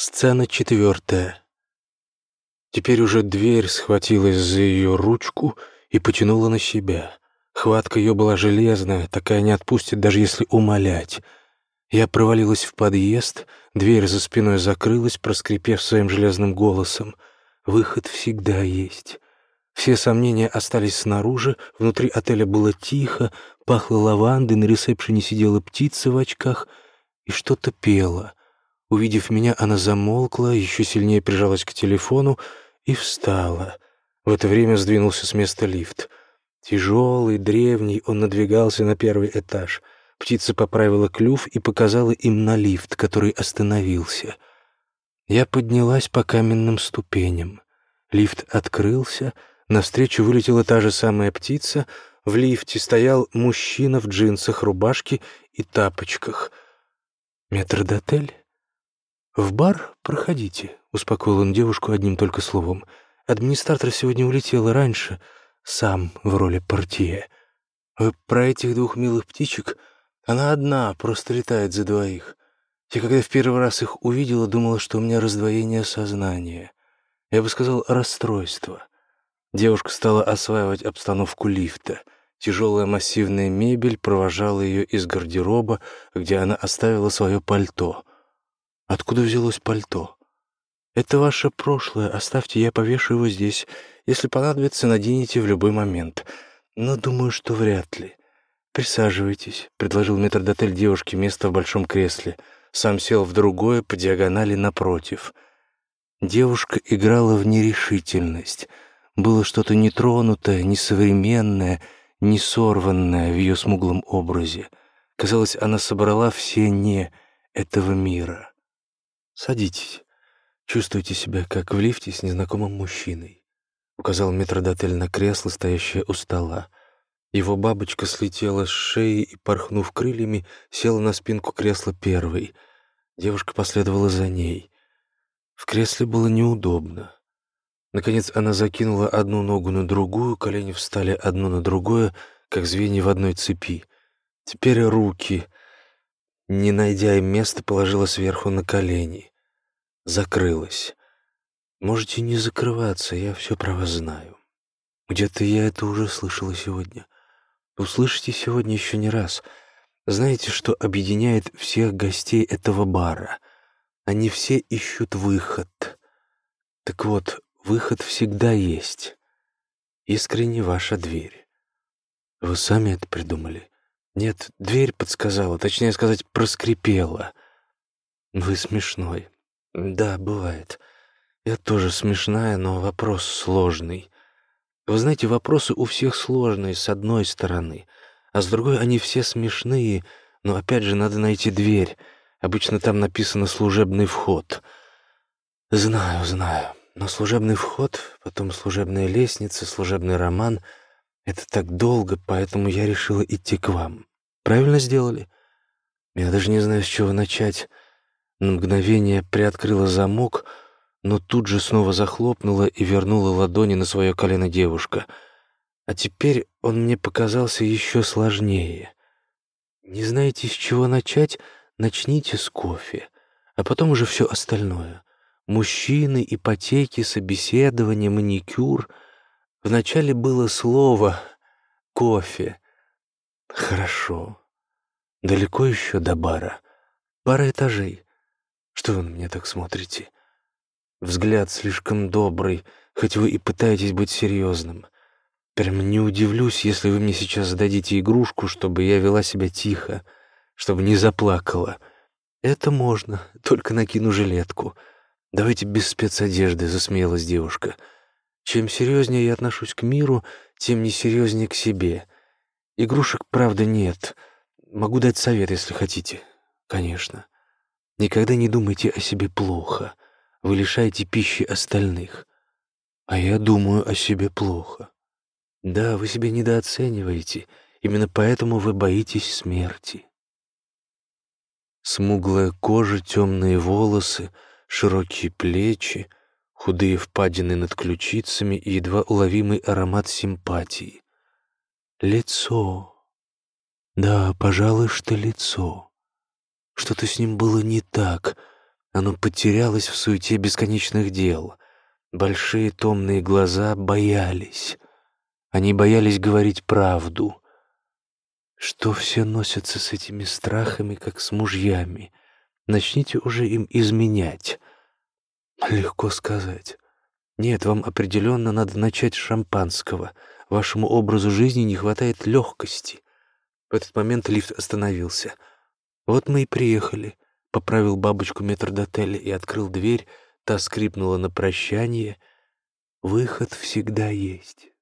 Сцена четвертая. Теперь уже дверь схватилась за ее ручку и потянула на себя. Хватка ее была железная, такая не отпустит, даже если умолять. Я провалилась в подъезд, дверь за спиной закрылась, проскрипев своим железным голосом. Выход всегда есть. Все сомнения остались снаружи, внутри отеля было тихо, пахло лавандой, на ресепшене сидела птица в очках и что-то пела — Увидев меня, она замолкла, еще сильнее прижалась к телефону и встала. В это время сдвинулся с места лифт. Тяжелый, древний, он надвигался на первый этаж. Птица поправила клюв и показала им на лифт, который остановился. Я поднялась по каменным ступеням. Лифт открылся, навстречу вылетела та же самая птица. В лифте стоял мужчина в джинсах, рубашке и тапочках. Метрдотель? «В бар проходите», — успокоил он девушку одним только словом. «Администратор сегодня улетел раньше, сам в роли портье. Вы про этих двух милых птичек? Она одна, просто летает за двоих. Я когда в первый раз их увидела, думала, что у меня раздвоение сознания. Я бы сказал, расстройство». Девушка стала осваивать обстановку лифта. Тяжелая массивная мебель провожала ее из гардероба, где она оставила свое пальто. Откуда взялось пальто? Это ваше прошлое, оставьте, я повешу его здесь. Если понадобится, наденете в любой момент. Но думаю, что вряд ли. Присаживайтесь, — предложил метрдотель девушке место в большом кресле. Сам сел в другое, по диагонали напротив. Девушка играла в нерешительность. Было что-то нетронутое, несовременное, не сорванное в ее смуглом образе. Казалось, она собрала все «не» этого мира. «Садитесь. Чувствуйте себя, как в лифте с незнакомым мужчиной», — указал метродотель на кресло, стоящее у стола. Его бабочка слетела с шеи и, порхнув крыльями, села на спинку кресла первой. Девушка последовала за ней. В кресле было неудобно. Наконец она закинула одну ногу на другую, колени встали одно на другое, как звенья в одной цепи. Теперь руки — не найдя им места, положила сверху на колени. Закрылась. Можете не закрываться, я все про вас знаю. Где-то я это уже слышала сегодня. Услышите сегодня еще не раз. Знаете, что объединяет всех гостей этого бара? Они все ищут выход. Так вот, выход всегда есть. Искренне ваша дверь. Вы сами это придумали. Нет, дверь подсказала, точнее сказать, проскрипела. Вы смешной. Да, бывает. Я тоже смешная, но вопрос сложный. Вы знаете, вопросы у всех сложные, с одной стороны, а с другой они все смешные, но опять же надо найти дверь. Обычно там написано «служебный вход». Знаю, знаю. Но служебный вход, потом служебная лестница, служебный роман — это так долго, поэтому я решила идти к вам. Правильно сделали? Я даже не знаю, с чего начать. На мгновение приоткрыла замок, но тут же снова захлопнула и вернула ладони на свое колено девушка. А теперь он мне показался еще сложнее. Не знаете, с чего начать? Начните с кофе, а потом уже все остальное. Мужчины, ипотеки, собеседование, маникюр. Вначале было слово «кофе», Хорошо. Далеко еще до бара. Пара этажей. Что вы на меня так смотрите? Взгляд слишком добрый, хоть вы и пытаетесь быть серьезным. Прям не удивлюсь, если вы мне сейчас дадите игрушку, чтобы я вела себя тихо, чтобы не заплакала. Это можно, только накину жилетку. Давайте без спецодежды, засмеялась девушка. Чем серьезнее я отношусь к миру, тем несерьезнее к себе — Игрушек, правда, нет. Могу дать совет, если хотите. Конечно. Никогда не думайте о себе плохо. Вы лишаете пищи остальных. А я думаю о себе плохо. Да, вы себя недооцениваете. Именно поэтому вы боитесь смерти. Смуглая кожа, темные волосы, широкие плечи, худые впадины над ключицами и едва уловимый аромат симпатии. Лицо. Да, пожалуй, что лицо. Что-то с ним было не так. Оно потерялось в суете бесконечных дел. Большие томные глаза боялись. Они боялись говорить правду. Что все носятся с этими страхами, как с мужьями? Начните уже им изменять. Легко сказать. Нет, вам определенно надо начать с шампанского. Вашему образу жизни не хватает легкости. В этот момент лифт остановился. Вот мы и приехали. Поправил бабочку метрдотеля и открыл дверь. Та скрипнула на прощание. Выход всегда есть.